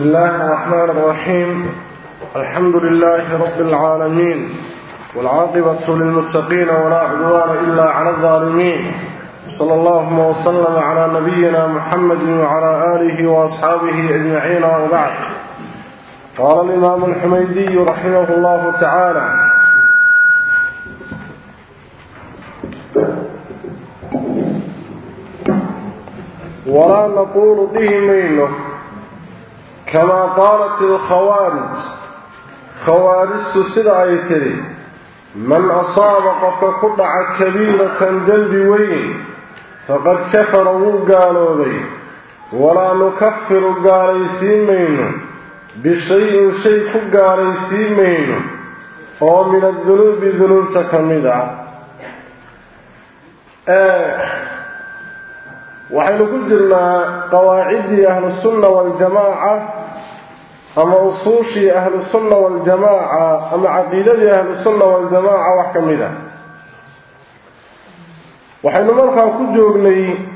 بسم الله الرحمن الرحيم. الحمد لله رب العالمين والعاقبة للمتقين ولا عدوان إلا على الظالمين. صلى الله وسلم على نبينا محمد وعلى آله وأصحابه أجمعين وبعد. قال الإمام الحميدي رحمه الله تعالى ولا نقول به منه كما قالت الخوارج. خوارج سسد آيتي من أصابق فقطع كبيرة جلد وين فقد كفروا قالوا بي ولا نكفر قالي سيمين بشيء شيء قالي سيمين أو من الذنوب ذنوب تكمدع آه. وحين قلت لنا قواعد أهل السنة والجماعة أما أصوشي أهل السنة والجماعة أما عقيدة أهل السنة والجماعة وحكمها وحين مرقى كجوغني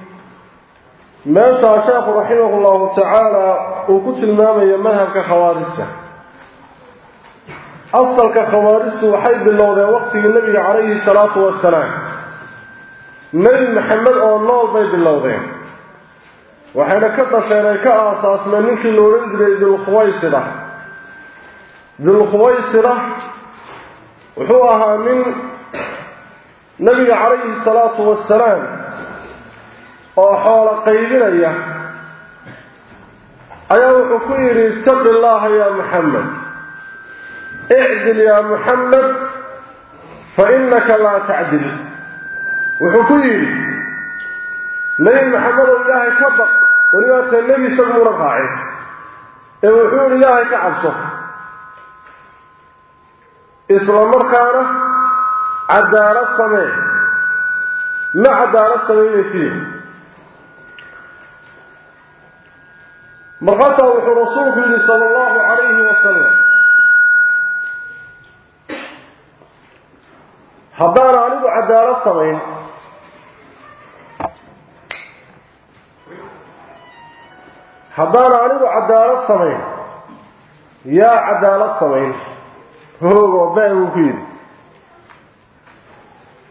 ما شاء شيخ رحمه الله تعالى وكت المام يمنها كخوارسة. أصل كخوارسة وحيد الله ذا وقت النبي عليه الصلاة والسلام. نبي محمد أو الله بيد الله ذا وحين كتشان اي يعني كأساس من نكي لورن جري ذو الخويس ده ذو الخويس ده وحوها من نبي عليه الصلاة والسلام. وحول قيدنا اياه إيه وحكويري اتسب الله يا محمد. اعدل يا محمد فإنك لا تعدل. وحكويري لين محمد الله كبق welibaatee nebi isaguuna raacin ee wuxuu yidhi ilaahay ka cabso. Isla markaana cadaalad samee. Ma cadaalad samaynaysiyo markaasaa wuxuu rasuulku yidhi sala allahu calayhi wasalam haddaan anigu cadaalad samayn هذا أنه عدالة سمين يا عدالة سمين هو بأي مفيد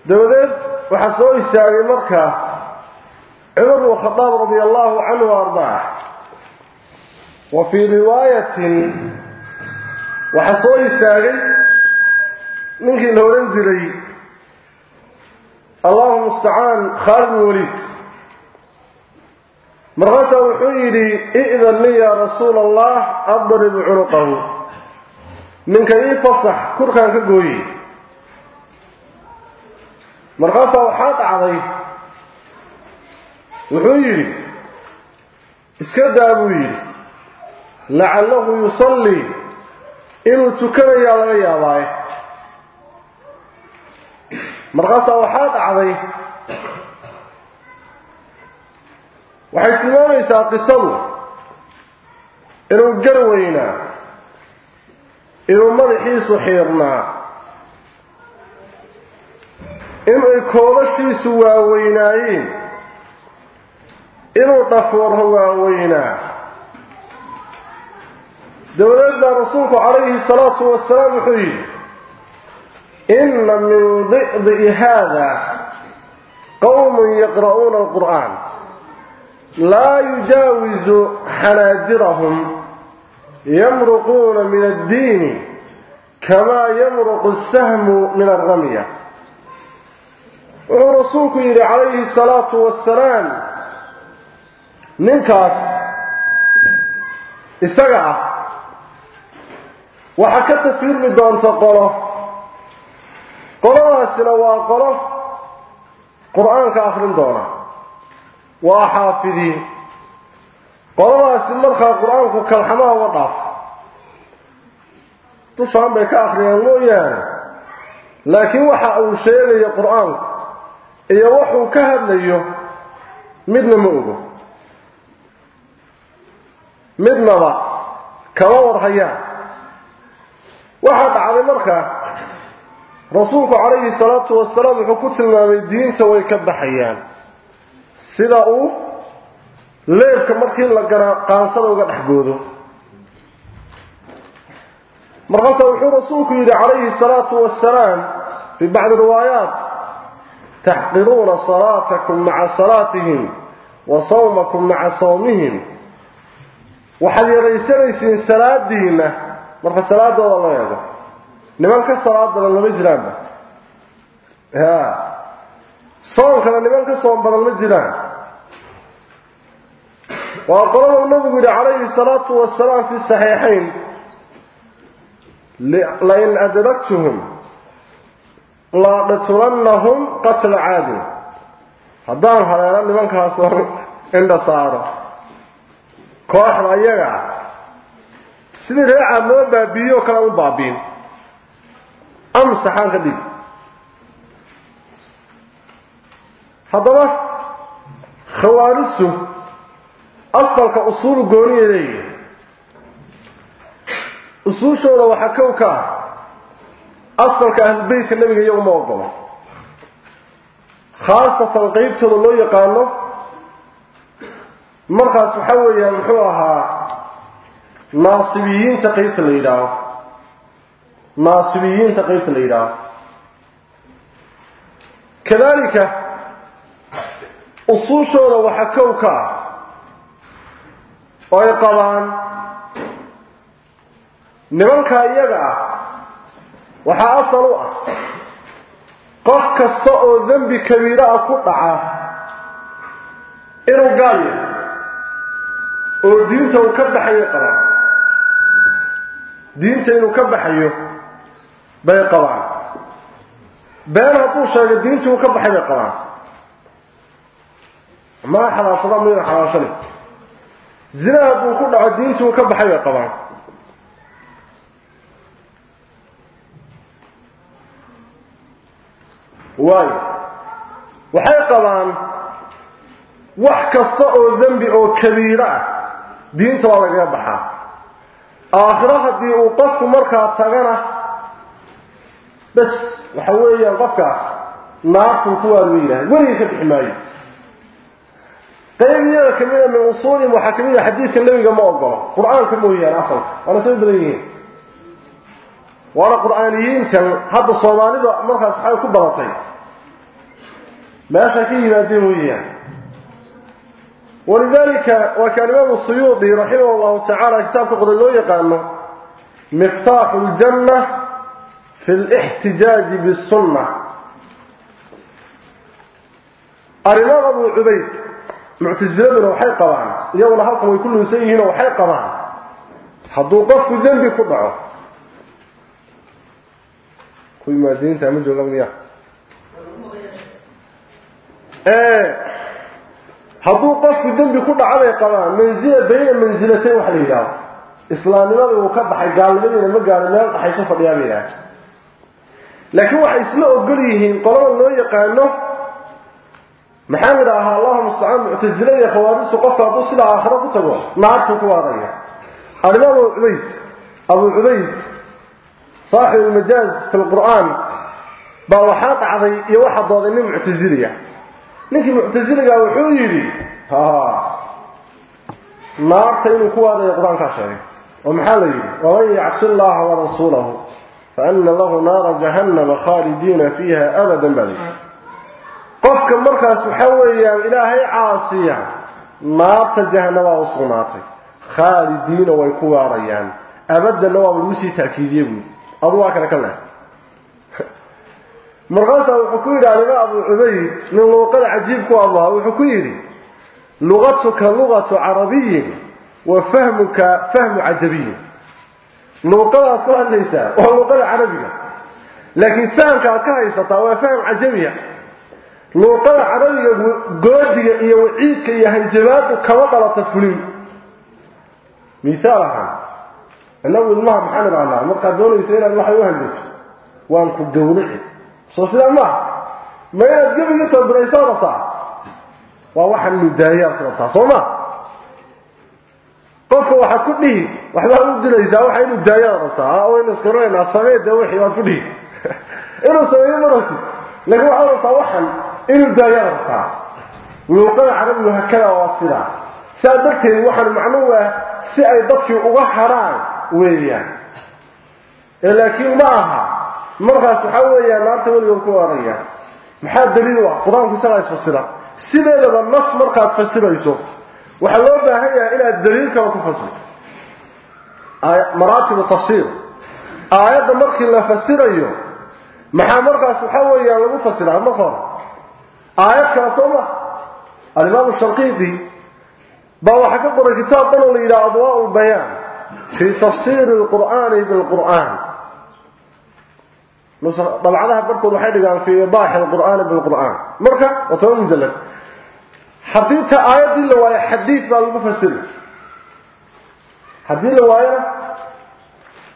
دمدت وحسوه الساري مركة عمر وخطاب رضي الله عنه وأرضاه. وفي رواية وحسوه الساري منك نورنزلي اللهم استعان خالد الوليد. Markaasaa wuxuu yidhi i'dan li yaa rasuula allah adrib cunuqahu ninka ii fasax kurkaan ka gooye. Markaasaa waxaa dhacday wuxuu yidhi iska daa buu yidhi lacallahu yusallii inuu tukanayaa laga yaabaaye markaasaa waxaa dhacday waxay tilmaamaysaa qisadu inuu gar weynaa inuu madaxiisu xiirnaa inay koobashiisu waaweynaayeen inuu dhafoorho waaweynaa. Dabadeed baa rasuulku calayhi salaatu wasalaam wuxuu yidhi inna min di'di'i haada qowmun yaqra'uuna alqur'aan laa yujaawizu xanaajirahum yamruquuna min addiini kamaa yamruqu asahmu min alramya wuxuu rasuulku yidhi calayhi salaatu wasalaam ninkaas isaga ah waxaa ka tafiirmi doonta qolo. Qoladaasina waa qolo qur'aanka akrin doona waa xaafidiin qoladaasi markaa qur'aanku kalxamaha uga dhaaf. Dushaan bay ka akriyaan mooyaane. Laakiin waxa uu sheegayo qur'aanku iyo wuxuu ka hadlayo midna ma ogo. Midnaba kama warhayaan. Waxaa dhacday markaa rasuulku calayhi salaatu wasalaam wuxuu ku tilmaamay diinta way ka baxayaan sida uu leebka markii la qaansada uga dhex goodo. Markaasaa wuxuu rasuulku yidhi calayhi salaatu wasalaam fii bacdi riwaayaat taxqiruuna salaatakum maca salaatihim wa sawmakum maca sawmihim. Waxaad yaraysanaysiin salaadiina marka salaadooda la eego niman ka salaad badan lama jiraanba. Ya soonkana niman ka soom badan ma jiraan waa qolada nabigu yihi calayhi salaatu wasalaam fi saxiixayn. Lain adraktuhum laaqitulannahum qatla caadin haddaan haleelo nimankaasoo indha saaro kooxda ayaga ah sidii reecaad loo baabiiyo kale u baabiin. Amsaxaan ka dhig. Haddaba khawaaristu asalka usuul gooniya leeyihi usuushooda waxaa kow ka ah asalka ahlubeytka nebiga iyaguma ogolo khaasatan qeybtooda loo yaqaano markaas waxa weeyaan muxuu ahaa naasibiyiinta qeybta la yidhaaho. Naasibiyiinta qeybta la yidhaaho. Kadalika usuushooda waxaa kow ka ah oo ay qabaan. Nimankaa iyaga ah waxaa asal u ah qof kasta oo dembi kabiira ah ku dhaca inuu gaal oo diinta uu ka baxayo qabaan. Diinta inuu ka baxayo bay qabaan. Been hadduu sheego diintii uu ka baxay bay qabaan. Maa xalaasada mayna xalaashani zina hadduu ku dhaco diintii uu ka baxay bay qabaan. Waayo waxay qabaan wax kasta oo dembi oo kabiiro ah. Diinta waa lagaga baxaa. Aakhiro haddii uu qofku markaa tagana bas waxa weeyaan qofkaas naartuu ku waarwe yidhahay weligii ka bixi maayo qayb iyada kamida min kamid ah xadiidka nebiga ma ogolo qur-aanka mooyaane asalka waana soo badan yihiin waana qur-aaniyiintan hadda soomaalida markaas waxay ku badatay meesha ka yimaadeen weeyaan walidalika waa kaan imaamu suyuudi raximah llahu tacaala kitaabka qoray loo yaqaano miftaaxu ljanna fi lixtijaaji bisunna arrimaam abu cubayd muctasiladuna waxay qabaan iyaguna halkan way ku luusan yihiinoo waxay qabaan. Hadduu qofku dembi ku dhaco kuwii hadduu qofku dembi ku dhaco bay qabaan manzila bayna mansilatayn waxa la yidhahdo. Islaamnimada uu ka baxay gaalnimadiina ma gaalo meel dhaxayso fadhiyaa bay yidhaha laakiin waxay isla ogol yihiin qolada loo yaqaano maxaa idhaahaa allahu mustacaan muctasila iyo khawaarijtu qofka hadduu sidaa aakhiro ku tago naartuu ku waaraya alimaam abu cubayd abu cubayd saaxibu lmajaaz fi lqur'aan baa waxaa dhacday iyo waxaa dooday nin muctasiliya ninkii muctasiliga wuxuu yidhi naarta inuu ku waadayo qur-aankaa sheegay oo maxaa la yidhi waman yacsi llaha warasuulahu faana lahu naara jahannama khaalidiina fiiha abadan baa layidhi qofka markaas waxa weeyaan ilaahay caasiya naarta jahanabaa u sugnaatay. Khaalidiina way ku waarayaan. Abadanna waaba lagu sii taakiidiye buui adu waa kale ka leh markaasaa wuxuu ku yidhi alima abu cubayd nin luuqada cajiib ku abaha wuxuu ku yidhi lugatuka lugatu carabiyin wa fahmuka fahmu cajabiyin luuqadaad ku hadlaysaa waa luuqada carabiga. Laakiin fahamka aad ka haysataa waa faham cajabiya luuqada carabiga goodiga iyo waciidka iyo hanjabaadu kama dhalata fulin misaal ahaan inagu ilmaha maxaan idhahnaa markaad doonaysa inaad waxay u hanjato waan ku gawrici soo sidaa maaha? Ma inaad gebiga soo biraysaa rabtaa waa waxaan mudaayaad rabtaa soo ma? Qofka waxaad ku dhihi waxbaad u dilaysaa waxa inu daayaad rabtaa waynu iskaranaynaa samee dee wixii waad ku dhihi. Inuu sameeyo ma rabtid laakiin waxaad rabtaa waxan inuu daayaad rabtaa luuqada carabigu hakada waa sidaa sidaa darteed waxaan macnuhu ah si ay dadkii uga harhaan weeyaan. Ee laakiin ma aha. Markaas waxaa weeyaan naarta weligood ku waaraya maxaa daliil u ah? Qur'aanku isagaa isfasira sideedaba nas markaad fasirayso waxaa loo baahan yahay inaad daliil kale ku fasirto maraatibu tafsiir. Aayadda markii la fasirayo maxaa markaas waxaa weeyaan lagu fasiraa marka hore آيات كاسوما الإمام الشرقيقي بابا حكى قرى كتاب قلل إلى أضواء البيان في تفسير القرآن بالقرآن. طبعا لها برطة الوحيدة كان في إضاح القرآن بالقرآن. مركة وطول مجلد حديثة آية دي اللي وهي حديث بها المفسر حديث اللي وهي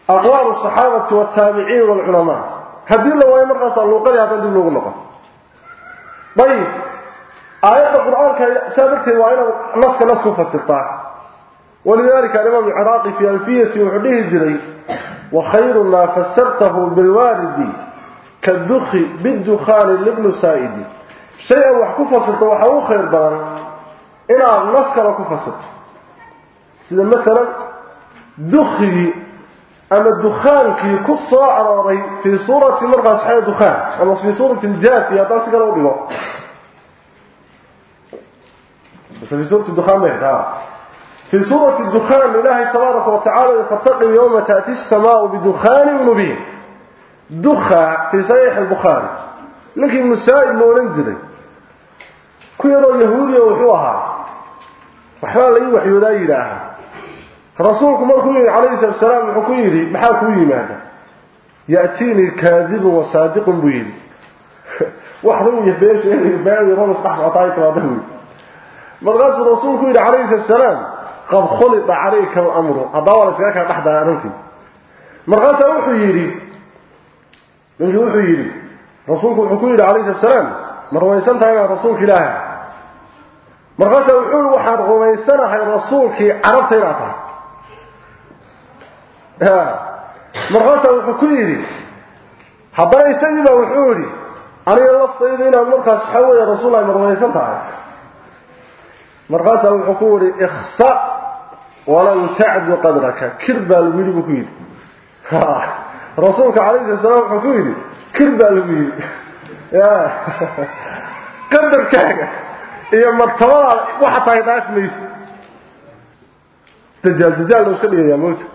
أقرار إيه؟ الصحابة والتابعين والعلماء. حديث اللي وهي إيه؟ مركة صلوقة لها تدي اللغة ayib aayadda qur'aanka saa darteed waa inaad naska nas ku fasirtaa. Walidalika alimaam ciraaqi fii alfiyati wuxuu dhihi jiray wakhayru maa fasartahu bilwaalidi kaduki bidukhaani libnu saa'idi. Shay aad wax ku fasirto waxaa u khayr badan inaad nas kale ku fasirto. Sida maalan dukigii أما الدخان كي يقص عراري في صورة مرغة صحيح دخان أما في صورة الجاثية تاسك الوضع بس في صورة الدخان مهدا في صورة الدخان لله تبارك وتعالى يفتقي يوم تأتي السماء بدخان مبين. دخاء في صحيح البخاري. لكن النساء مولن جدي كيرو يهودي وحوها. وحوالي وحيو لا يلاها رسولك مرخوين إيه؟ عليه الصلاة السلام حكويري محاكوين ماذا؟ يأتيني كاذب وصادق بويل وحروي بيش إني باني رون صح عطايق رابهوي مرغاز رسولك عليه الصلاة والسلام قد خلط عليك الأمر. أدور سكاك تحت أنفي مرغاز أوحييري من جو أوحييري رسولك حكويري عليه الصلاة السلام مرغاز سنتا يا رسولك إلهي. مرغاز أوحيور وحد غميسنا هاي رسولك عرفت إلهي markaasaa wuxuu ku yidhi haddana isagiiba wuxuu yidhi aniga laftayda inaad markaas waxaa weeye rasuullahi ma rumaysan tahay. Markaasaa wuxuu ku yihi iksa walan tacdu qadraka. Kir baa lagu yidhi buu ku yidhi. Rasuulka calayhi sala salaam wuxuu ku yidhi kir baa lagu yidhi. Qadarkaaga iyo martabadaada waxa tahay dhaaf mayso. Dajaal dajaal loo iska dhigayaa mowta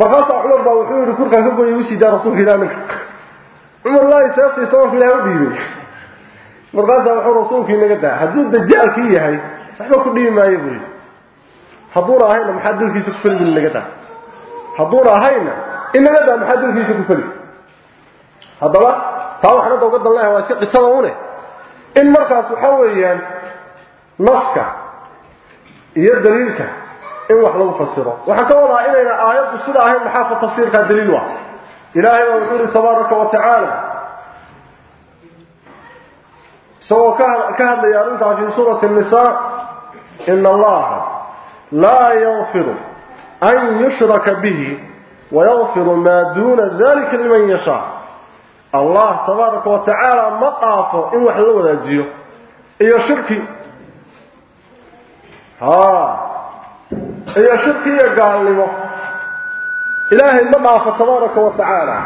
markaasaa cumar baa wuxuu yihi kurkaan ka goyay ushiidaa rasuulka ilah ninka. Cumar laahi seeftii sabanka ilaah u dhiibay. Markaasaa wuxuu rasuulku inaga daa hadduu dajaalkii yahay waxba ku dhibi maayo buu yidhi. Hadduuna ahayna maxaa dilkiisa ku feli buu daa. Hadduuna ahayna inaga daa maxaa dilkiisa ku feli haddaba taa waxaan hadda uga dalnaha waa si qisada une in markaas waxa weeyaan naska iyo daliilka in wax lagu fasiro. Waxaan ka wadaa inayna aayaddu sida ahayn maxaa fa tafsiirkaa daliil ah ilaahay baa wuxuu yihi tabaaraka wa tacaala. Isagoo ka hadlaya arrintaa fii suurati nisaa ina allaha laa yakfiru an yushraka bihi wayakfiru maa duuna dalika liman yashaa. Allah tabaaraka wa ma qaafo in wax la wadaajiyo. Iyo shirki iyo shirki iyo gaalnimo. Ilaahay ma dhaafo tabaaraka wa tacaala.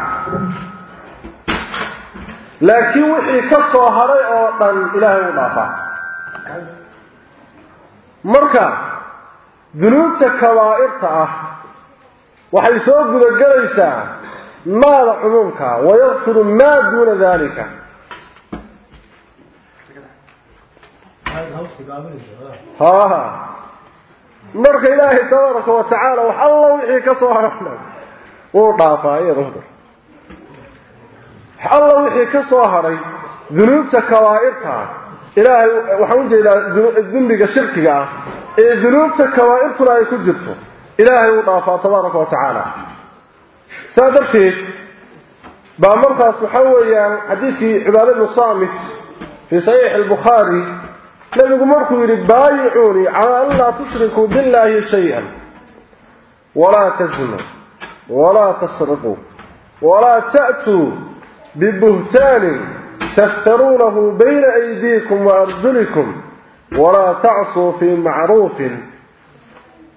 Laakiin wixii ka soo haray oo dhan ilaahay u dhaafaa marka dunuubta kabaa'irta ah waxay soo gudagelaysaa maada cumuumka wayakfiru maa duuna dalika ha marka ilaahay tabaaraka wa tacaala wax alla wixii ka soo haray wuu dhaafaa iyada wax alla wixii ka soo haray dunuubta kabaa'irta ah ilaahay waxaan u jeedaa dembiga shirkiga ah ee dunuubta kabaa'irtuna ay ku jirto ilaahay uu dhaafaa tabaaraka wa tacaala. Saa darteed baa markaas waxaa weeyaan xadiidkii cibaada bnu saamit fii saxiixi albukhaari نبي مركو يري بايعوني على أن لا تشركوا بالله شيئا ولا تزنوا ولا تسرقوا ولا تأتوا ببهتان تفترونه بين أيديكم وأرجلكم ولا تعصوا في معروف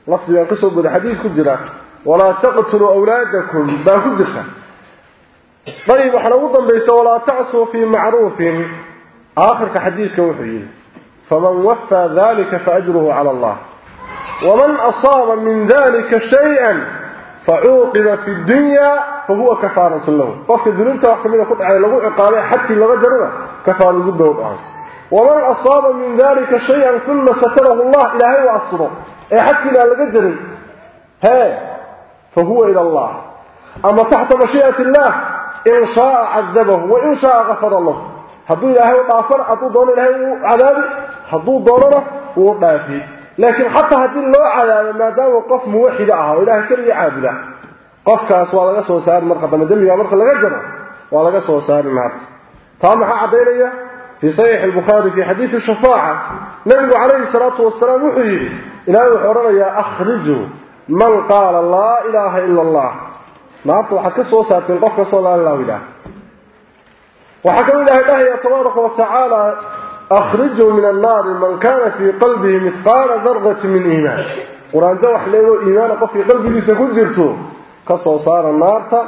لفظ ينقصوا حديث كجرة ولا تقتلوا أولادكم باكدخة طيب وحنا وضم بيسا ولا تعصوا في معروف آخر حديث كوحيين فمن وفى ذلك فأجره على الله. ومن أصاب من ذلك شيئا فعوقب في الدنيا فهو كفارة له. قفك الذنوب وحكمنا كنت على لغو عقابه حتى لغجرنا كفارة ضده الآن. ومن أصاب من ذلك شيئا ثم ستره الله إلى هاي وأصره. أي حتى إلى جرنا هاي فهو إلى الله. أما تحت مشيئة الله إن شاء عذبه وإن شاء غفر له. Hadduu ilaahay u dhaafana hadduu doono ilaahay uu cadaabi hadduu doonana wuu dhaafi. Laakiin xataa haddii loo cadaabo maadaama qof muwaxida ah oo ilahay keliya caabuda qofkaas waa laga soo saari marka dambe. Dembiga marka laga jaro waa laga soo saari naarta taa maxaa caddaynaya fii saxiixi albukhaari fii xadiidi shafaaca nabigu calayhi salaatu wasalaam wuxuu yidhi ilaahay wuxuu odhanayaa akhrijuu man qaala laa ilaaha ila allah. Naarta waxaad ka soo saarteen qof kastoo laa ilahu ilaah waxaa kaloo ilahay dhahaya tabaaraka wa tacaala akhrijuu min annaari man kana fii qalbihi mithqaala darqati min iimaan. Qur'aanjo wax leegoo iimaana qofkii qalbigiisa ku jirto ka soo saara naarta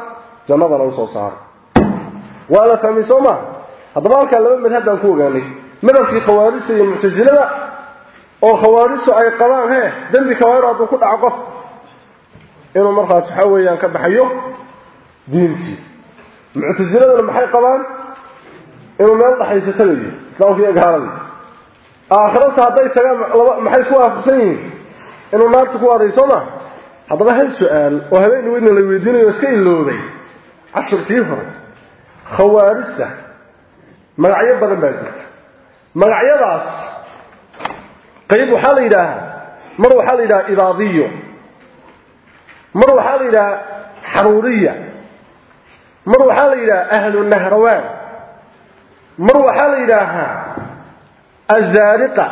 jannadana u soo saara waa la fahmay soo maa haddaba halkaa laba madhab baan ku ogaanay. Madhabkii khawaarijta iyo muctasilada oo khawaarijtu ay qabaan hee dembi kabairo hadduu ku dhaco qof inuu markaas waxaa weeyaan ka baxayo diintii. Muctasiladana maxay qabaan inuu meel dhaxayso tagayo islaamka iyo gaaladii aakhirasa hadday tagaan laba maxay isku waafaqsan yihiin inuu naarta ku aaday soo ma haddaba hal su-aal oo habeen weydna la weydiinayo iska ilooday cashirkii hore khawaarijta magacyo badan baa jirta magacyadaas qayb waxaa la yidhaahaa mar waxaa la yidhaha ibaadiyo mar waxaa la yidhaha xaruuriya mar waxaa la yidhaha ahlu nahrawaan mar waxaa la yidhaahaa azaariqa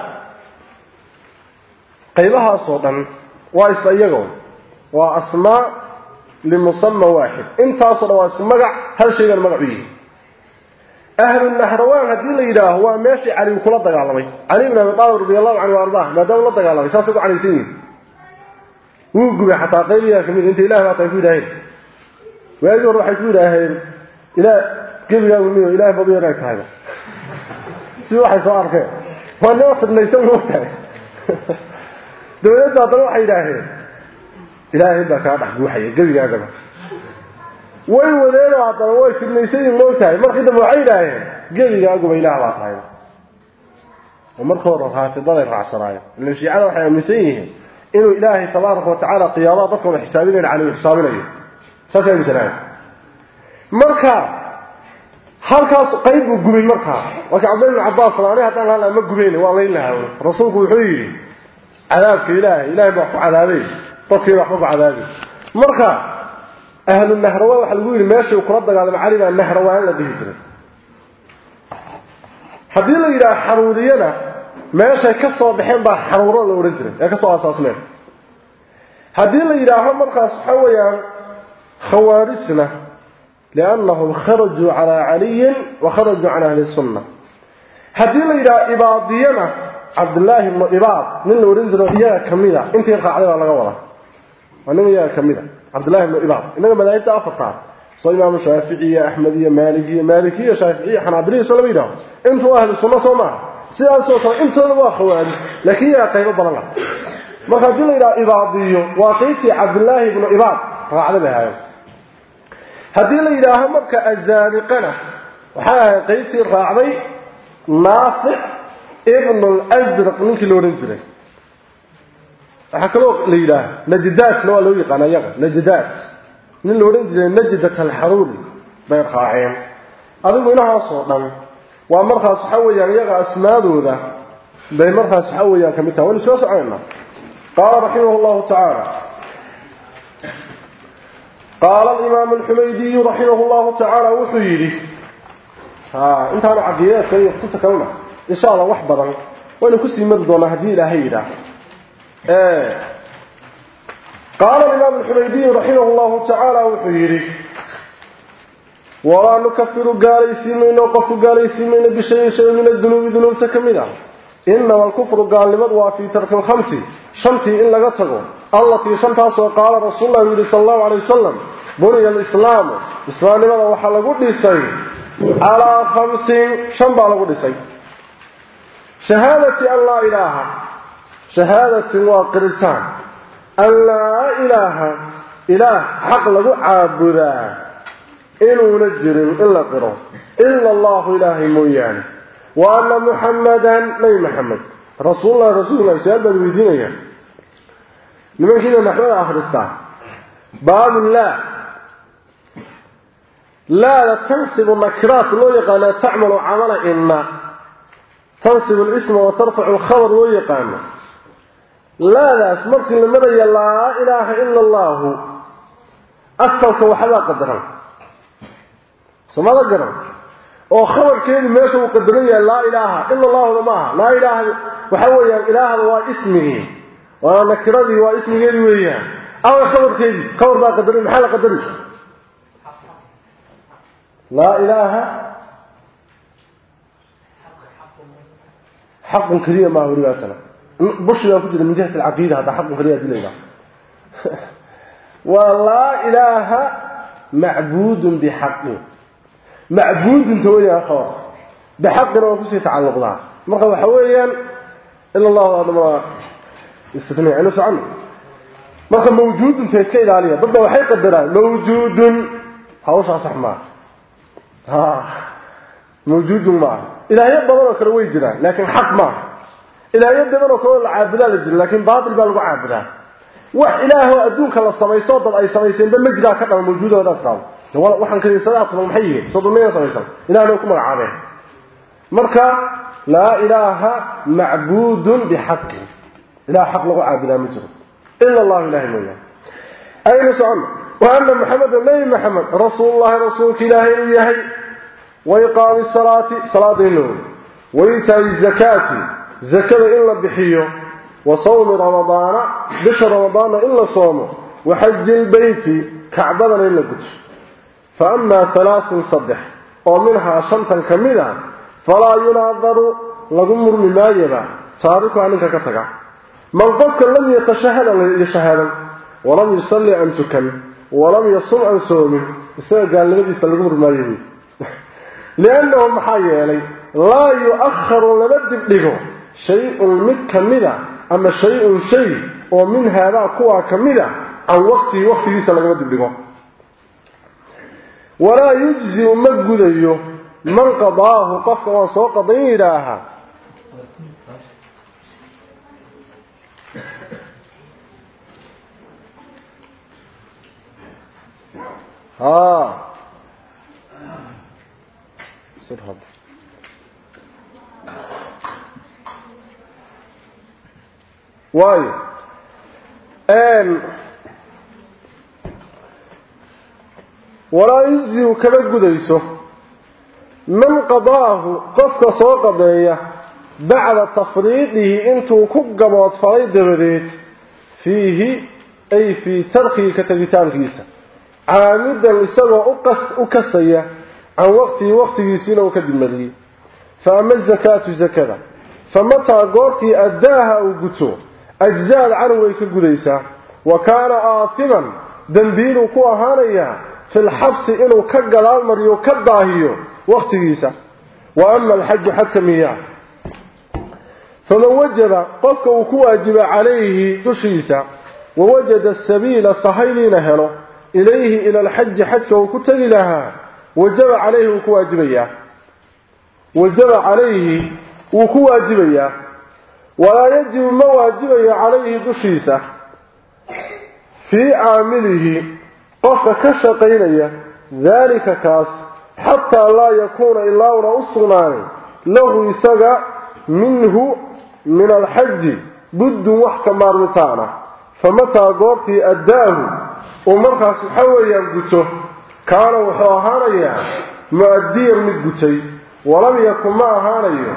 qaybahaasoo dhan waa isla iyagoo waa asmaa limusama waaxid. Intaasoo dhan waa isku magac hal shaygan magacu yihi ahlu nahrawaan haddii la yidhaaho waa meeshii cali uu kula dagaalamay. Cali bn abi aalib radi allahu canhu ardah maadaama la dagaalamay saasay ku calaysan yihiin wuu gubay xataa qaybiyaa ka mid inta ilah baata ay ku yidhaaheen waagii hore waxay ku yidhaaheen ilaa gebigaagu miyo ilahay badu yanaag tahayba si waxay soo arkeen. Waa nima fidnaysan moogtahay dabadeedba haddana waxay yidhaaheen ilaahay baa kaa dhex guuxaya gebigaagaba. Way wadeenoo haddana way fidnaysan yihiin moogtahay markii dambe waxay yidhaaheen gebigaaguba ilaah baa tahay oo marka hore raafidaday raacsanaayeen. Ilan shiicada waxay aaminsan yihiin inuu ilaahay tabaaraka watacaala qiyaamada dadkooda xisaabinayn cali uu xisaabinayo saasay aaminsanaayen marka halkaas qayb buu gubay markaa marka cabdilla ibn cabbaas ani haddaan lahala ma gubeyn waa layn lahaa rasuulku wuxuu yidhi cadaabka ilaahay ilahay baa ku cadaabay. Dadkii waxba ku cadaabay. Marka ahlu nahrawaan waxaa lagu yidhi meeshii uu kula dagaalamay cali baa nahrawaan la dhihi jiray. Haddii la yidhaha xaruuriyana meeshay ka soo baxeen baa xaruuro la odhan jiray. Ee ka soo aasaasmeen haddii la yidhaaho markaas waxaa weeyaan khawaarijna liannahum kharajuu calaa caliyin wa can ahli sunna haddii la yidhaha ibaadiyana cabdillaahi ibnu ibaad nin la odhan jiro iyaga kamida intii raacday baa laga wadaa waa nin iyaga kamida cabdillahi ibnu ibaad inaga madaahibta afartaa soo imaamu shaafici iyo axmed iyo maalik iyo maaliki iyo shaafici iyo xanaabilihi soo lama yidhaho intuu ahlu sunna soo maaha sidaasoo kale intooda waa khawaarij laakiin iyaga qaybo badan lah marka haddii la yidhaha ibaadiyo waa qeybtii cabdillaahi ibnu ibaad raacda bay ahaayeen هذه الإله مركة الزارقنة وحاها قيس الرعضي نافع ابن الأزرق منك لورنزري حكروا الإله نجدات لو لو يقنا يغل نجدات. من لورنزري نجدك الحروري بين خاعين. أظن هنا صوتنا ومرخة صحوية يغل أسماء دودة بين مرخة صحوية كمتها. ولسوا سعينا قال رحمه الله تعالى قال الإمام الحميدي رحمه الله تعالى وحيره آه. انت أنا عقيدات كي يقتلت كونه. إن شاء الله وحبضا وإنه كسي مرضونا هدي لهيدا آه. قال الإمام الحميدي رحمه الله تعالى وحيره ولا نكفر قال يسيمين وقف قال يسيمين بشيء شيء من الذنوب ذنوب تكمله inama alkufru gaalnimadu waa fii tarki lkhamsi shantii in laga tago allatii shantaasoo qaala rasuulullah yidhi sala allahu calay wasalam buniya alislaamu islaamnimada waxaa lagu dhisay calaa khamsin shan baa lagu dhisay shahaadati an laa ilaaha shahaadatin waa qiritaan an laa ilaaha ilaah xaq lagu caabudaa inuuna jirin in la qiro ila allahu ilaahay mooyaane wa ana muxamadan nabi maxamed rasuulullahi rasuululahi su'aal baad weydiinaya nimankiina naxwada akhristaa baabu laa laada tansibu nakiraat loo yaqaana tacmalu camala ina tansibu lisma wa tarfacu lkhabar loo yaqaano laadaas markii la maraya laa ilaaha ila allahu asalka waxbaa qadaran somada garan oo khabarkeedu meesha uu qadaran yahay laa ilaaha ila allahu maaha laa ilaaha waxa weeyaan ilaahada waa ismigii waa nakiradii waa ismigeedi weeyaan aw khabarkeedii khabar baa qadaran maxaa la qadaray laa ilaaha حق كريم ما هو رجعتنا بش لو كنت من جهة العقيدة هذا حق كريم دليله ولا إله معبود بحق macbuudun weeyaan khabar bixaqina waa ku sii tacalluqdaa. Marka waxa weeyaan ila allahu adama istisniya aynu socono marka mawjuudunta iska ilaaliya dadba waxay qadaraan mawjuudun hawshaa sax maaha ha mawjuudun maaha ilaahyo badan kale way jiraan laakiin xaq maaha ilaahyo badan kale la caabudaa la jira laakiin baatil baa lagu caabudaa wax ilaahoo adduunka la samaysto dad ay samayseenba ma jiraa ka dhama mawjuudoodaas qaado waxaan kaniisadaha maxay yihiin sodomiya samaysan ilahna ku magacaabeen marka laa ilaaha macbuudun bixaqin ilah xaq lagu caabudaa ma jiro ila allahu ilahay mooyaane aynu socono wa ana maxameda nabi maxamed rasuulullahi rasuulka ilaahay inuu yahay waiqaami salaati salaada in la ogo waitaayi zakaati zakada in la wa sawmi ramadaana bisha ramadaanna in la soomo wa xaji lbeyti kacbadana in la guto fa amaa halaathun saddex oo minhaa shantan ka mid a falaa yunaadaru lagu murmi maayaba taarikuha ninka ka taga. Man qofka lam yatashahad an la shahaadan walam yusalli an tukan walam yasum an soomin isaga gaalnimadiisa lagu murmi maayo buy liannahu maxaa yeelay laa yu-akharu lama dibdhigo shay-un mid ka mid a ama shay-un shay oo min haadaa kuwaa ka mid a can waqtihi waqtigiisa lagama dibdhigo walaa yujziu ma gudayo man qadaahu qofka waan soo qadayn yidhaaha. Ha waayo ولا يجزي كذا قديس من قضاه قفك صوق ضيه بعد تفريده انتو كقبات فريد بريت فيه اي في ترخي كتبتان قيسة عامدا لسنة اكسية عن وقت وقتي يسين وكدمره فاما الزكاة زكاة فمتى قرتي اداها أو قتو اجزال عنوي كقديسة وكان آثما دنبيل كوهانيا في الحبس إنه كجل مريو كداهيو وقت جيسا وأما الحج حتى مياه فمن وجد قفك وكواجب عليه دشيسا ووجد السبيل صحيلين هلو إليه إلى الحج حتى وكتل لها. وجب عليه وكواجبية. وجب عليه وكواجبية. ولا يجب مواجبية عليه دشيسة. في عامله qofka ka shaqaynaya daalika kaas xataa laa yakuuna ilaa una u sugnaanin lahu isaga minhu min alxaji buddun wax ka maarmitaana. Famataa goortii addaahu uu markaas waxa weeyaan guto kaana wuxuu ahaanayaa mu'adiyan mid gutay. Walam yakun ma ahaanayo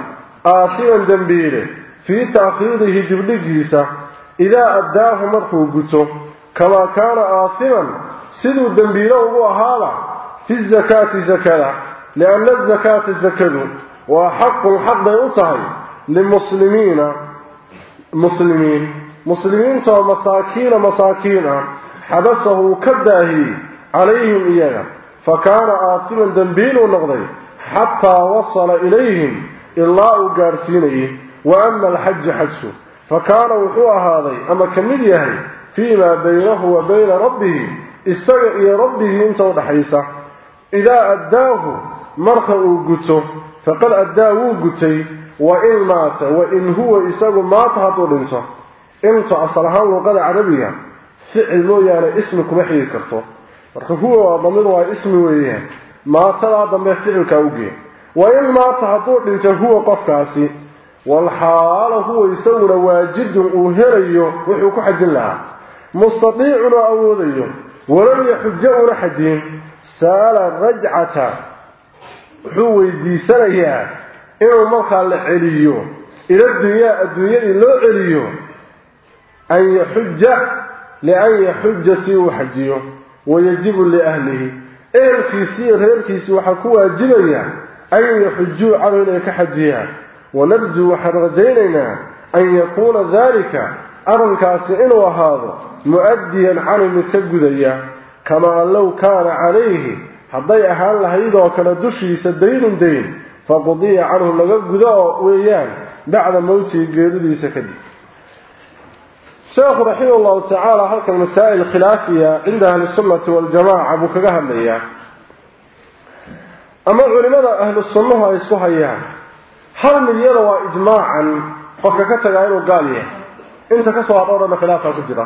aasiman dembiile fii taakhiirihi dibdhigiisa idaa addaahu markuu guto kamaa kaana aasiman سيدو الدنبيله هو هذا في الزكاة زكاة لأن الزكاة الزكاة وحق الحق يؤتهي للمسلمين. مسلمين مسلمين تو مساكين مساكين حبسه كداهي عليهم إياه فكان آثما دنبيله نقضي حتى وصل إليهم إلا أقارسينه وأما الحج حجه. فكان وحوه هذا أما كمليه فيما بينه وبين ربه isaga iyo rabbigii inta udhaxaysa idaa addaahu marka uu guto faqad addaa wuu gutay wa in maata wa in huwa isagu maata hadduu dhinto. Intu asal ahaan luqada carabiga ficil mooyaane ismi kuma xigi karto. Marka huwa waa damir waa ismi weeyaan maatadaa dambe ficilkaa wa in maata hadduu dhinto huwa qofkaasi walxaala huwa isaguna waajidun uu helayo wuxuu ku xajin lahaa. Mustadiicun oo awoodayo ولم يحج ولا حج. سأل هو وحو ويديسانيا إنه مخال لحليو. إلى الدنيا الدنيا لو عليو. أن يحج لأن يحج سيو حجيو. ويجب لأهله. إيركيسي غيركيسي وحكوا جبيا أن يحجوا عنه إليك حجيا ونرجو أن يكون ذلك. Arrinkaasi inuu ahaado mu'addiyan canhu mid ka gudaya kamaa low kaana calayhi hadday ahaan lahaydoo kale dushiisa daynun dayn faqudiya canhu laga gudo oo weeyaan bacda mowtihi geeridiisa kadib sheekhu raximah llahu tacaala halkan masaa'il khilaafiya cinda ahli sunnati waljamaca buu kaga hadlayaa. Ama culimada ahlu sunnuhu ay isku hayaan hal midyada waa ijmaacan qofka ka tagaa inuu gaal yahay inta ka soo hadho dhanna khilaafaa ku jira.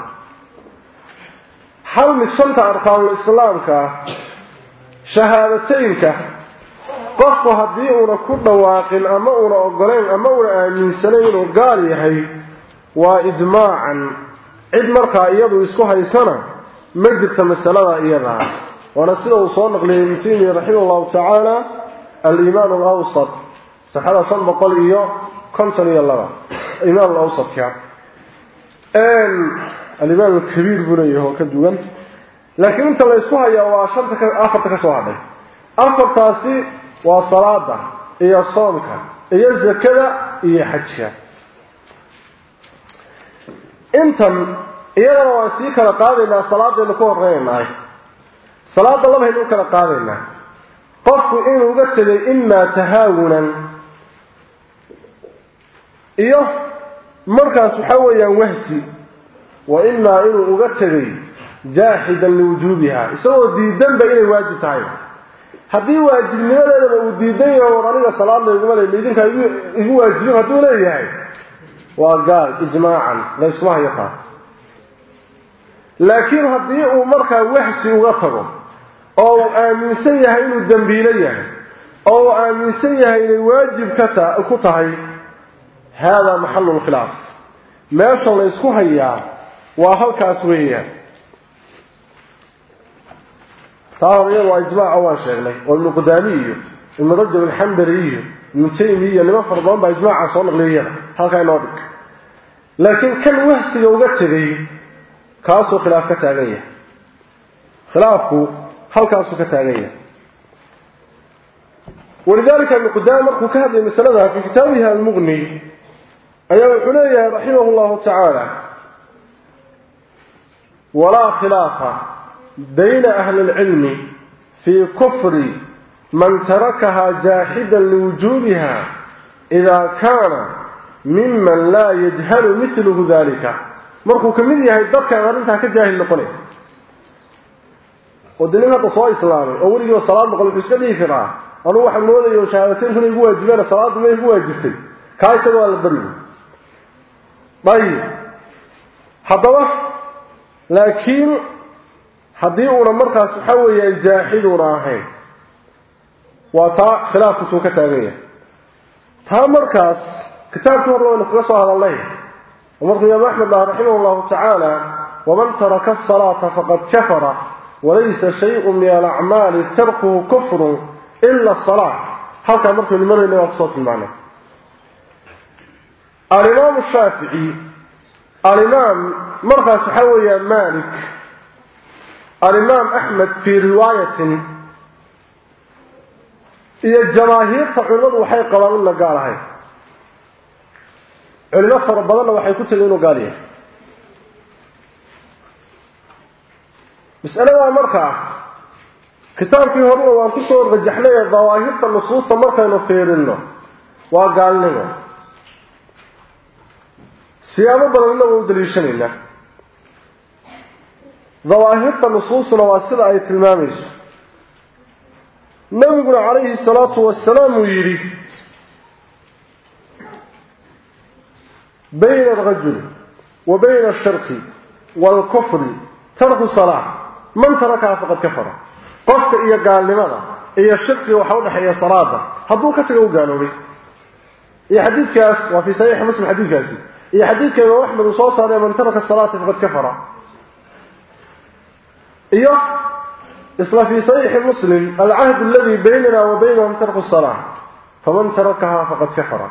Hal mid shanta arkaanul islaamka ah shahaadateynka qofku haddii uuna ku dhawaaqin ama uuna ogolayn ama uuna aaminsanayn inuu gaal yahay waa ijmaacan. Cid markaa iyadu isku haysana ma jirta masalada iyadaa waana sida uu soo naqliyay ibnu taymiya raximah llahu tacaala alimaan alawsat saxada shan boqol iyo konton iyo laba. Imaan alawsatka alimaam alkabiir buu leeyahay oo ka duwan. Laakiin inta la ysku hayaa waa shanta afarta ka soo hadhay. Afartaasi waa salaada iyo soomka iyo zakada iyo xajka. Intan iyadana waan sii kala qaadaynaa salaadaynu ku horeynahay salaada labaynu u kala qaadaynaa. Qofku inuu uga tegay imaa tahaawunan iyo markaas waxa weeyaan wahsi wa imaa inuu uga tegay jaaxidan liwujuubiha isagoo diidanba inay waajib tahay. Haddii waajibnimadeedaba uu diidan yaho war aniga salaad layguma le idinkaa igu waajibin hadduu leeyahay. Waa gaal ijmaacan layskuma hayo laakiin haddii uu markaa waxsi uga tago oo uu aaminsan yahay inuu dembiilo yahay oo uu aaminsan yahay inay waajib ka ku tahay haadaa maxalu lkhilaaf meesha laysku hayaa waa halkaas weeyaan taa hor iyada waa ijmaaca waan sheegnay oo ibnu qudaami iyo ibnu rajab alxambali iyo ibnu taymi iyo niman fara badan baa ijmaaca soo naqliya iyada halkaa inoo dhig laakiin kan wahsiga uga tegay kaasuu khilaaf ka taagan yahay khilaafku halkaasuu ka taagan yahay walidalika ibnu qudaami markuu ka hadlayay masalada fi kitaabihi almuqni أيها الحلية رحمه الله تعالى. ولا خلاف بين أهل العلم في كفر من تركها جاحدا لوجوبها إذا كان ممن لا يجهل مثله ذلك. مركو كمية هاي الدكة غرنتها كجاهل لقني ودلنها تصوى إسلامي. أولي وصلاة مقال بشكله فراه أنا واحد مولي وشاهدتين هنا يقوى جبانة صلاة ما يقوى جبتين كايسة والدرين ayib haddaba laakiin haddii uuna markaas waxa weeyaan jaaxiduuna ahayn waa taa khilaafkusuu ka taagan yahay. Taa markaas kitaabkii horna waynu kaga soo hadalnay oo markuu imaam axmed dhaha raximah llahu tacaala waman taraka asalaata faqad kafara walaysa shayun min alacmaali tarkuhu kufrun ila asalaa halkaa markaynu marayna ku soo tilmaanay alimaamu shaafici alimaam markaas waxaa weeyaan malik alimaam axmed fii riwaayatin iyo jamaahiirta culimadu waxay qabaan una gaal ahay. Culimo fara badanna waxay ku tegeen inuu gaal yahay. Mas'aladaa markaa ah, kitaabkii horena waan ku soo rajaxnay ee dawaahirta nusuusta markaynu fiirinno waa gaalnimo. سيابو بلان لو الله ظواهر النصوص نواصل اي تلماميس نقول عليه الصلاه والسلام يري بين الرجل وبين الشرك والكفر ترك الصلاه من تركها فقد كفر قفت اي قال لماذا اي الشرك وحول حي صلاه هذوك تلقوا قالوا لي يا حديث كاس وفي صحيح مسلم حديث كاس يحديث كما أحمد وصوصة من ترك الصلاة فقد كفر إياه إصلا في صيح المسلم العهد الذي بيننا وبينهم ترك الصلاة فمن تركها فقد كفر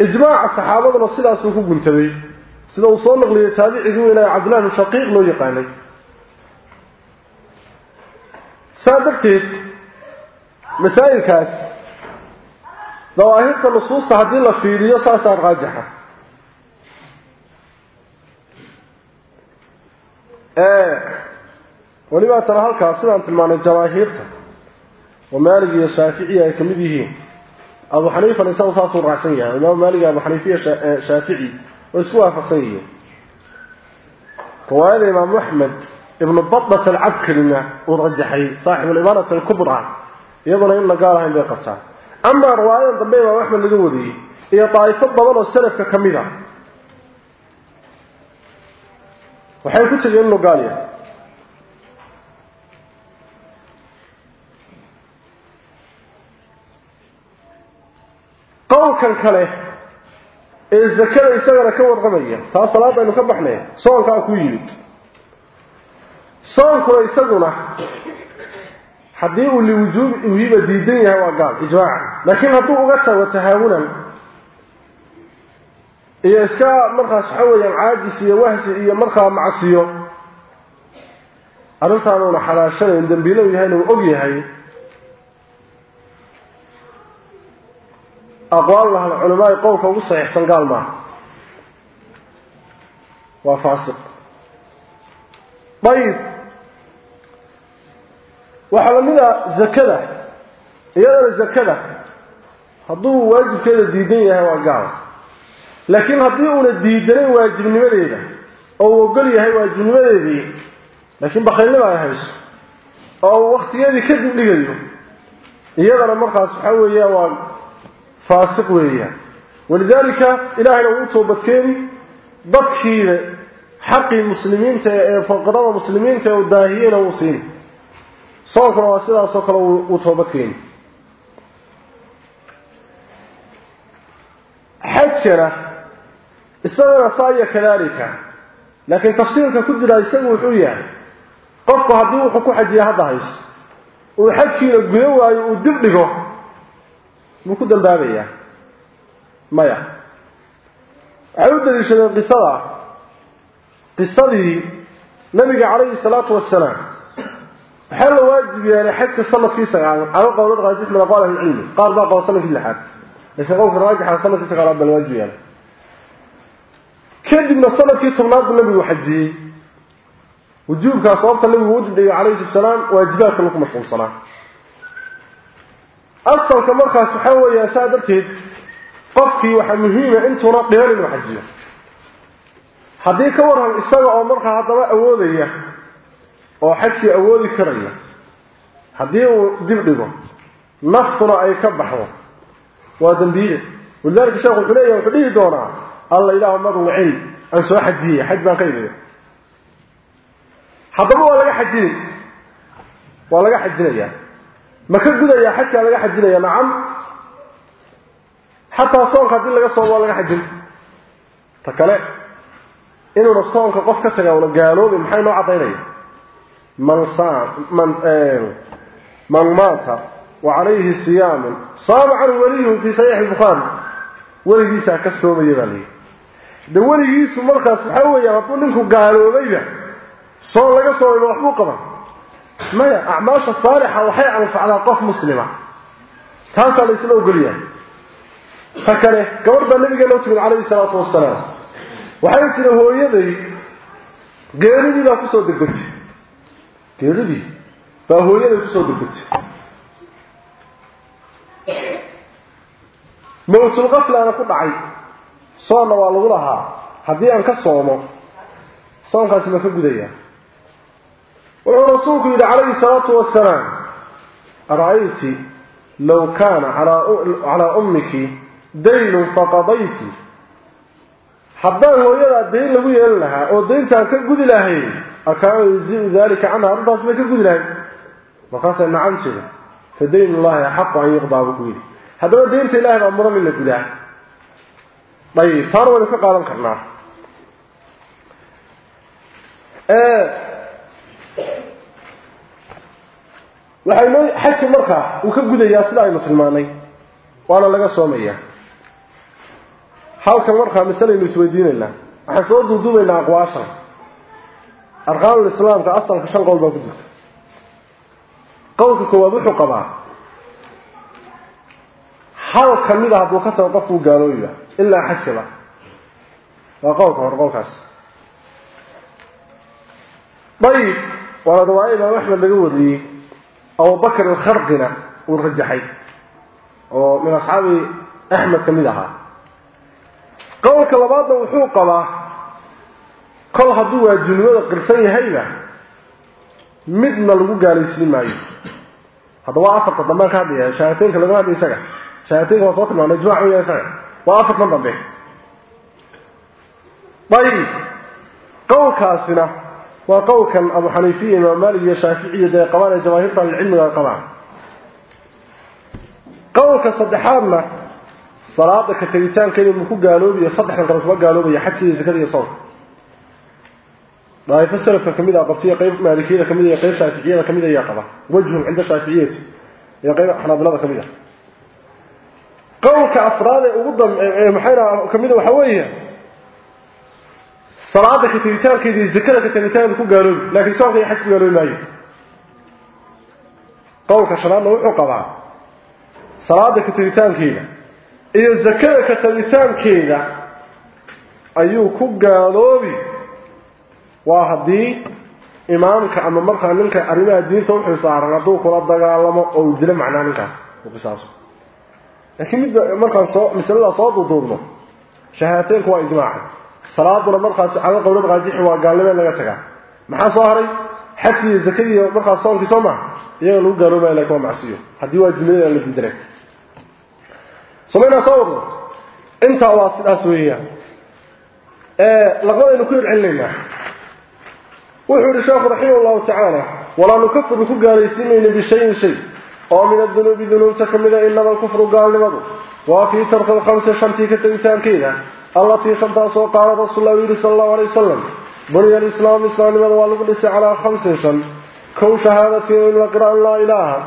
إجماع الصحابة نصلها سنفوق انتبه سنو صنغ ليتابعه إلى عبدالله الشقيق لو يقاني سادكت مسائل كاس ظواهر النصوص هذه لا فيديو ساسا راجحه إيه ولما ترى هلكا سيده انت ما الجواهيرته ومالك يا شافعي يا كمديه ابو حنيفه ليس ساسا راسن يا مالك ابو حنيفه شافعي وسوافق سيه وهذا امام احمد ابن بطه العكرمه ورجحي صاحب الاماره الكبرى يظن إلا قالها بقطعه amaa riwaayadan dambe imaamu axmed laga wariyey. Iyo daa'ifo badan oo salafka ka mid a waxay ku tegeen inuu gaal qowlkan kale ee zakada isagana ka warramaya taa salaada aynu ka baxnay soonkaa ku yimid. Soonkuna isaguna haddii uu liwujuubi uhiba diidan yahay waa gaal ijmaacan laakiin hadduu uga tago tahaawunan iyo iska markaas waxa weeyaan caajis iyo wahsi iyo markaa macsiyo arrintaanuuna xalaashanayn dambiilow yahayna uu og yahay aqwaal lahal culimaai qowlka ugu saxiixsan gaal maaha. Waa faasiq. Ayib وحلا منا زكلا يلا زكلا هذو واجب كذا ديدين هاي واجعه لكن هذيو الديدين واجب نمره أو وقل يهاي واجب نمره لكن بخيل ما يهش أو وقت يدي كذب لقيه يلا مرخص حوي يا وان فاسق ويا ولذلك إلهي لو أنتوا بكيري بكير حق المسلمين تفقدوا المسلمين تودعيه لوصيني soonkuna waa sidaasoo kale uu toobadkeeni xajkana isagana saaya kadaalika. Laakiin tafsiirka ku jira isagu wuxuu yahay qofku haddii wuxuu ku xajiya hadda hayso uu xajkiina gudo waayo uu dib dhigo muu ku dambaabayaa maya. Waxay u daliishadeen qisada. Qisadii nabiga calayhi salaatu wasalaam waxaa la waajib yeelay xajka sannadkii sagaalaad cala qowlad raajix min aqwaal ahlicilmi qaar baa qaba sannadkii lixaad laakiin qowlka raajixa sannadkii sagaalaad baa la waajib yeelay kadibna sannadkii tobnaad buu nabigu xajiyey wujuubkaa sababta nabigu u dibdhigay calayhi salaam waajibaadka lagu mashquulsanaa asalka markaas waxaa weeyaa saa darteed qofkii waxaa muhiima intuuna dhiban inuu xajiyo haddii ka warran isaga oo markaa haddaba awoodaya oo xajkii awoodi karaya haddii uu dib dhigo naftuna ay ka baxdo. Waa dambiile walidaalika sheekhu wuxuu leeyahay wuxuu dhihi doonaa alla ilaahu madlucin aan soo xajiyey xaj baan ka imida haddaba waa laga xajinay. Waa laga xajinayaa ma ka gudayaa xajkaa laga xajinaya nacam. Xataa soonka haddii laga soomo waa laga xajin. Ta kale inuuna soonka qof ka taga una gaaloobin maxay noo caddaynaya man man maata wa calayhi siyaamun. Saama canhu weliyuhu fii saxiixi albukhaari weligiisaa ka soomaya baa layidhi de weligiisu markaas waxaa weeyaan hadduu ninku gaaloobayba soon laga soomayba waxbuu qaban maya acmaasha saalixa waxay anfacdaa qof muslima. Taasaa la isla ogolyahay. Ta kale gabadh baa nabigeena u timid calayhi salaatu wasalaam waxay tiri hooyaday geeridii baa ku soo degdegtay geeridii baa hooyaday ku soo degdegtay mawtulqaflaana ku dhacay. Soonna waa lagu lahaa. Haddii aan ka soomo soonkaasi ma ka gudayaa wuxuu rasuulku yidhi calayhi salaatu wasalaam ara-ayti low kaana calaa ummiki daynun faqadayti. Haddaan hooyadaa dayn lagu yeelan lahaa oo dayntaan ka gudi lahayn akaana yuziu dalika canha arrintaas bay ka gudi lahayn markaasay nacam jira fa dayn ullahi axaqu an yuqdaa buu ku yidhi haddaba daynta ilahay baa mudan in la gudaa ayib taana waynu ka qaadan karnaa waxay noo markaa uu ka gudayaa sida aynu tilmaanay waana laga soomayaa halkan markaa masalaynu isweydiinaynaa waxaan soo duuduubaynaa aqwaashan arkaanul islaamka asalka shan qowl baa ku jirta. Qowlka koowaad wuxuu qabaa hal ka mid a hadduu ka tago qofkuu gaalooya ilaa xajkaba waa qowlka hore qowlkaas. Dayib waana riwaayo imaam axmed laga wariyey. Abubakr alkharqina uu rajaxay oo min asxaabi axmed ka mid ahaa. Qowlka labaadna wuxuu qabaa kol hadduu waajibnimada qirsan yahayba midna lagu gaalaysiin maayo. Hadda waa afarta dambaan ka hadlaya shahaataynka lagama hadlay isaga. Shahaataynka waa soo tilmaana ijmac weya isaga. Waa afartan dambe. Ayib qowlkaasina waa qowlkan abu xaniifiya imaam maalik iyo shaaficiya dee qabaan ee jamaahiirta ahlicilmiga ay qabaan. Qowlka saddexaadna salaada ka tegitaankeeda mu ku gaaloobiyo saddexdan kale kuma gaaloobaya xajka iyo zakada iyo soonka طائفة السلف كميدة قبسيه قيبة مالكية كميدة قيبة شافعية كميدة يقظة. وجه عند شافعية. يا قيبة حنابلة كميدة قولك أفراد وضم إيه، محيرة كميدة وحوية. صلاتك تبتان كذي ذكرك تبتان كو قالوا لكن سوف يحس قالوا ماي قولك شرانه وحقبها صلاتك تبتان كذا إذا الزكرة تبتان كذا أيو كو قالوا waa haddii imaamka ama markaa ninka arrimaha diinta uxil saaran hadduu kula dagaalamo oo dilo macnaa ninkaas u qisaaso. Laakiin midba markaan soo masalada soo duuduubno shahaataynku waa ijmaaca salaaduna markaas cala qowlad raajixi waa gaalnimo in laga tagaa. Maxaa soo haray? Xajkii iyo zakadii markaas soonkii soo maha? Iyaga lagu gaaloobaya laakiin waa macsiyo. Haddii waajibnimada la diidanay somaynaa soo wadno intaa waa sidaas weeyaan. Laqadaynu ku celcelinaynaa وحول الشيخ رحمه الله تعالى ولا نكفر كقال يسمين بشيء شيء. ومن الذنوب ذنوب تكمل إنما الكفر قال لمضر وفي ترك الخمسة شمتيكة إنسان كينا التي شمتاس وقال رسول الله صلى الله عليه وسلم. بني الإسلام إسلام لمن والغلس على خمسة شم كو شهادة إن وقرأ الله إله.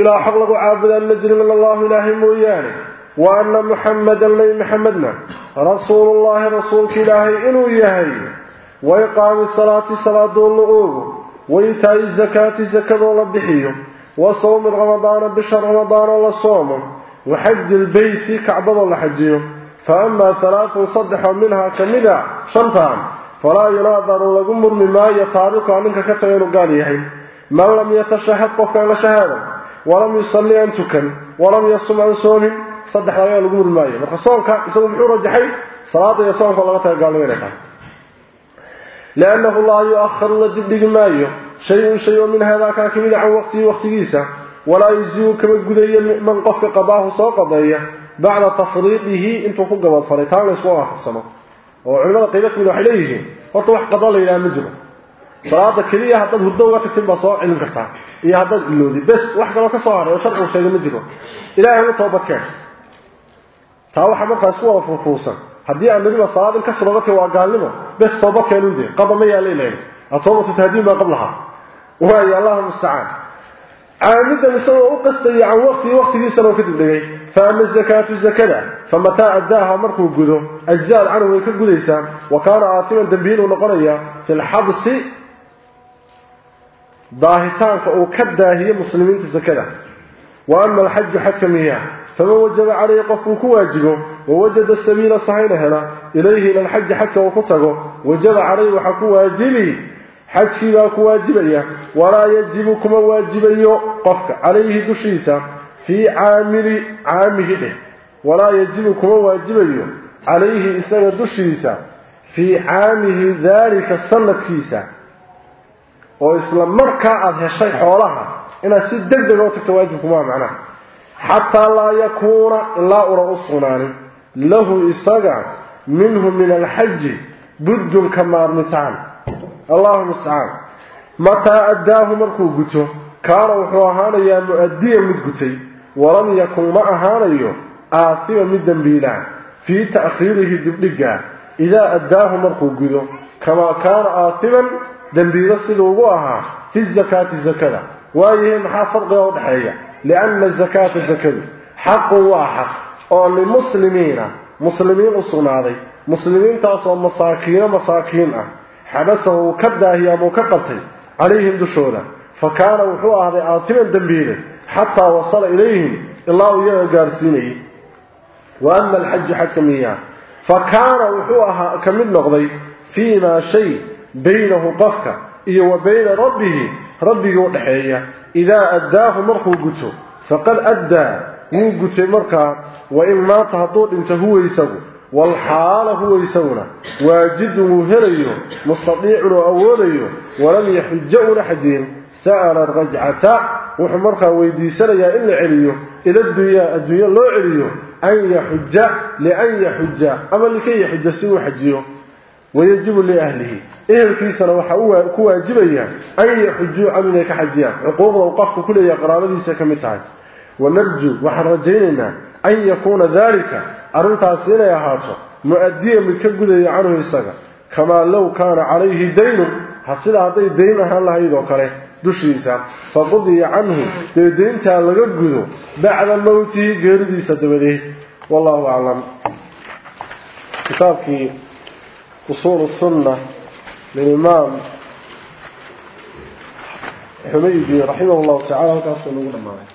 إلى حق الله عابد أن نجري من الله إله مويانه وأن محمدا لي محمدنا. رسول الله رسولك إلهي إنو يهي. وإقام الصلاة صلاة دول لؤوه وإيتاء الزكاة الزكاة دول بحيه وصوم رمضان بشهر رمضان لصومه وحج البيت كعبض لحجيه فأما ثلاث صدح منها كمدع شنطان فلا يناظر لقمر مما يطارق عنك قال قاليه من لم يتشهد قفك شهادة ولم يصلي أن تكن ولم يصم عن صوم صدح لقمر مما يطارق صوم كتغير قاليه مرخصونك صلاة يصوم فالله قال قاليه ka mida can waqtihi waqtigiisa walaa yuzigu kama gudayo man qofka qadaahu soo qadeeya bacda tafriidihi intuu ku gabadfaray taan laysku waafaqsano oo culimada qaybo kamid waxay leeyihiin horta wax qado la yidhaha ma jiro salaada keliya haddaad hurdo uga tagtin baa soo celin kartaa iyo haddaad iloodi bes wax kaloo ka soo haray oo sharcigu sheegay ma jiro ilaahay u toobadkeen taa waxaa markaas ku wada furfuursan haddii aan nabiga salaad in ka sababtay waa gaalnimo. Bes sooba keenuu dee qadama yaa leeyahay atoobatu tahdiin baa qablaha waa ya allah musta'an عامدا سوى أقصي عن وقتي وقتي سنة كتب لي فأما الزكاة الزكاة فمتاع أداها مركو قدو أجزال عنه ويكقديسا وكان عاطما دنبيل ونقرية في الحبس ضاهتان فأكدا هي مسلمين الزكاة وأما الحج حكمها فما وجب عليه قفو كواجبه ووجد السبيل صحيح هنا إليه إلى الحج حتى وكتغو وجب عليه وحكو واجبي. حج فيها كواجبية ولا يجب كما واجبي قفك. عليه دشيسا في عامل عامه. له ولا يجب كما واجبي. عليه إسان دشيسا في عامه ذلك السنة كيسا وإسلام مركا أذهى الشيء حولها إنها سيدك دقوتك تواجب كما معناه. حتى لا يكون إلا lahu isaga minhu min alxaji buddunka maarmitaan. Allahuma istacaan mataa addaahu markuu guto kaana wuxuu ahaanayaa mu'addiyan mid gutay. Walam yakun ma ahaanayo aasiba mid dembiilaan fii ta'khiirihi dibdhigaa idaa addaahu markuu gudo kamaa kaana aasiban dembiilo siduu ugu ahaa fi zakaati zakada. Waayahe maxaa farqiga u dhexeeya? Lianna azakaata zakadu. Xaqun waa xaq. كما كان آثما دنبيل السلوغوها في الزكاة الزكاة وهي محافظة وضحية لأن الزكاة الزكاة حق واحد أو للمسلمين مسلمين الصناعي مسلمين تاسوا مساكين مساكين حبسه كدا هي مكقبتي عليهم دشودا فكان وحو هذا آثما دنبيله حتى وصل إليهم الله يغارسيني وأما الحج حكمية فكان وحوها كمل نقضي فيما شيء بينه قفك إيه وبين ربه ربه ودحية إذا أداه مرخو قتو فقد أدى وقتي مركا وإن ما تهطوه إنت هو يسو والحال هو يسونا. واجد مهريه مستطيعه أوليه ولم يحجأ لحجين سأل الرجعة وحمرك ويديسل يا إلا عليه إلى الدنيا الدنيا لا عليه أن يحج لأن يحج. أما لكي يحج سوى حجي ويجب لأهله. إيه الكيسة لو كوا جبيا. أن يحجوا عمنا كحجيا. عقوبة وقفك كل يقرابة ليس كمتعج ونرجو وحرجيننا. يقرار ليس كمتعد ونرجو وحرجيننا أن يكون ذلك أرنتا سينا يهاتو مؤديا من كبدا عنه يساق كما لو كان عليه دين حسد هذا دين الله يدو كره دشيسا فقضي عنه دينتا لغا غدو بعد موته غيرديسا دبديه والله اعلم كتابك أصول السنة للإمام حميدي رحمه الله تعالى وتعالى نقول معه